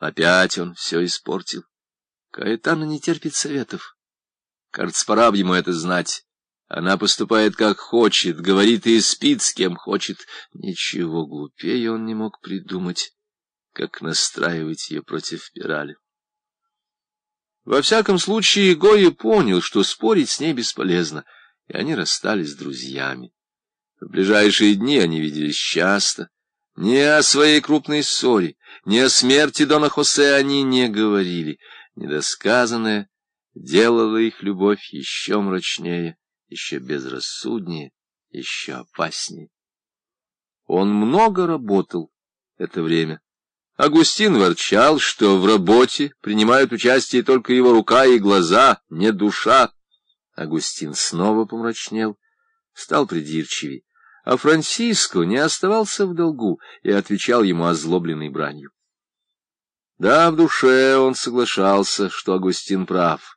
Опять он все испортил. Каэтана не терпит советов. Кажется, пора бы ему это знать. Она поступает как хочет, говорит и спит с кем хочет. Ничего глупее он не мог придумать, как настраивать ее против Пирали. Во всяком случае, Гоя понял, что спорить с ней бесполезно, и они расстались с друзьями. В ближайшие дни они виделись часто. Ни о своей крупной ссоре, ни о смерти Дона Хосе они не говорили. Недосказанное делало их любовь еще мрачнее, еще безрассуднее, еще опаснее. Он много работал это время. Агустин ворчал, что в работе принимают участие только его рука и глаза, не душа. Агустин снова помрачнел, стал придирчивей а Франциско не оставался в долгу и отвечал ему озлобленной бранью. Да, в душе он соглашался, что Агустин прав.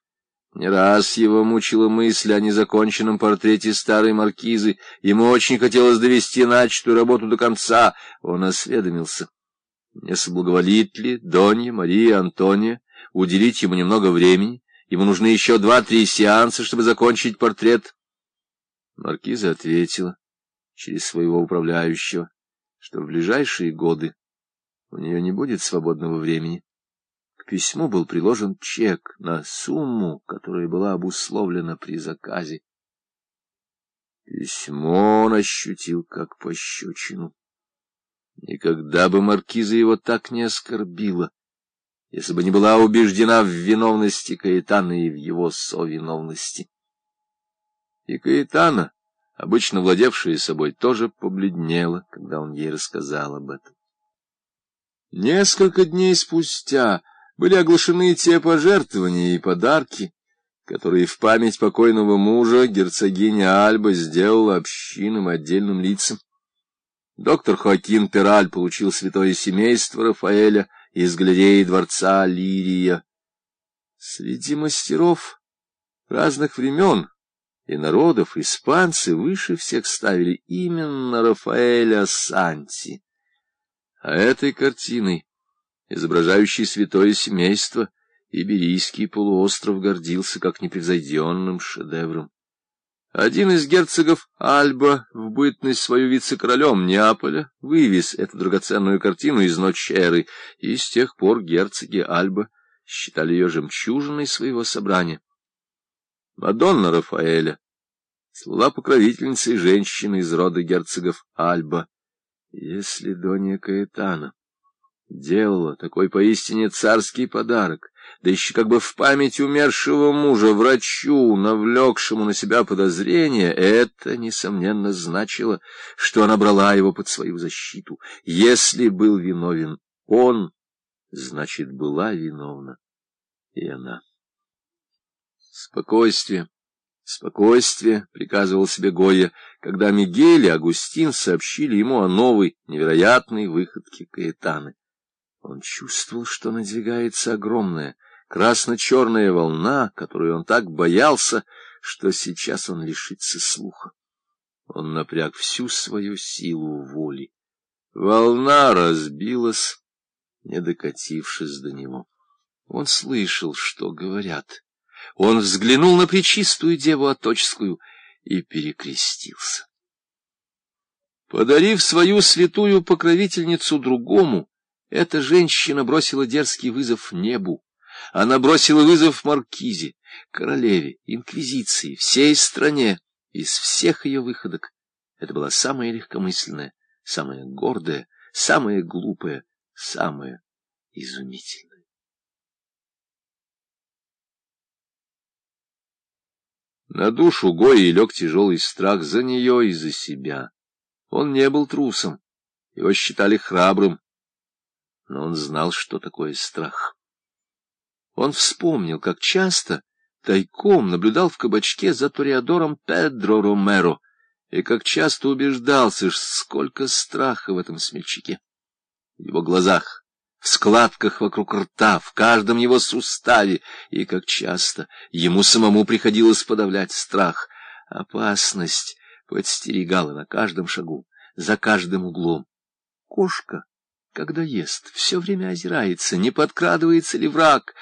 Не раз его мучила мысль о незаконченном портрете старой маркизы. Ему очень хотелось довести начатую работу до конца. Он осведомился. Не соблаговолит ли Донья, Мария, Антония уделить ему немного времени? Ему нужны еще два-три сеанса, чтобы закончить портрет. Маркиза ответила через своего управляющего, что в ближайшие годы у нее не будет свободного времени. К письму был приложен чек на сумму, которая была обусловлена при заказе. Письмо он ощутил как пощечину. Никогда бы маркиза его так не оскорбила, если бы не была убеждена в виновности Каэтана и в его совиновности. И Каэтана обычно владевшая собой, тоже побледнела, когда он ей рассказал об этом. Несколько дней спустя были оглашены те пожертвования и подарки, которые в память покойного мужа герцогиня Альба сделала общинным отдельным лицам. Доктор Хоакин Пераль получил святое семейство Рафаэля из галереи дворца Лирия. Среди мастеров разных времен и народов испанцы выше всех ставили именно Рафаэля Санти. А этой картиной, изображающей святое семейство, Иберийский полуостров гордился как непревзойденным шедевром. Один из герцогов Альба, в бытность свою вице-королем Неаполя, вывез эту драгоценную картину из ночи эры, и с тех пор герцоги Альба считали ее жемчужиной своего собрания. Мадонна Рафаэля слыла покровительницей женщины из рода герцогов Альба. Если Донья Каэтана делала такой поистине царский подарок, да еще как бы в память умершего мужа врачу, навлекшему на себя подозрения, это, несомненно, значило, что она брала его под свою защиту. Если был виновен он, значит, была виновна и она. Спокойствие, спокойствие, — приказывал себе Гойя, когда Мигель и Агустин сообщили ему о новой, невероятной выходке Каэтаны. Он чувствовал, что надвигается огромная, красно-черная волна, которую он так боялся, что сейчас он лишится слуха. Он напряг всю свою силу воли. Волна разбилась, не докатившись до него. Он слышал, что говорят. Он взглянул на Пречистую Деву Оточескую и перекрестился. Подарив свою святую покровительницу другому, эта женщина бросила дерзкий вызов небу. Она бросила вызов Маркизе, королеве, инквизиции, всей стране. Из всех ее выходок это была самая легкомысленная, самая гордая, самая глупая, самая изумительная. На душу Гои лег тяжелый страх за нее и за себя. Он не был трусом, его считали храбрым, но он знал, что такое страх. Он вспомнил, как часто тайком наблюдал в кабачке за Ториадором Педро Ромеро, и как часто убеждался, сколько страха в этом смельчаке. В его глазах в складках вокруг рта, в каждом его суставе, и как часто ему самому приходилось подавлять страх. Опасность подстерегала на каждом шагу, за каждым углом. Кошка, когда ест, все время озирается, не подкрадывается ли враг,